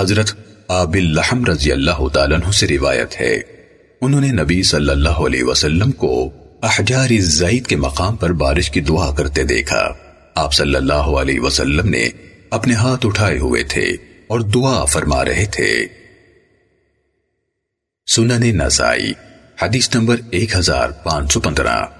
حضرت آب اللحم رضی اللہ تعالیٰ عنہ سے روایت ہے۔ انہوں نے نبی صلی اللہ علیہ وسلم کو احجار الزید کے مقام پر بارش کی دعا کرتے دیکھا۔ آپ صلی اللہ علیہ وسلم نے اپنے ہاتھ اٹھائے ہوئے تھے اور دعا فرما رہے تھے۔ سنن نسائی، حدیث نمبر ایک ہزار پانچ سو پندرہ۔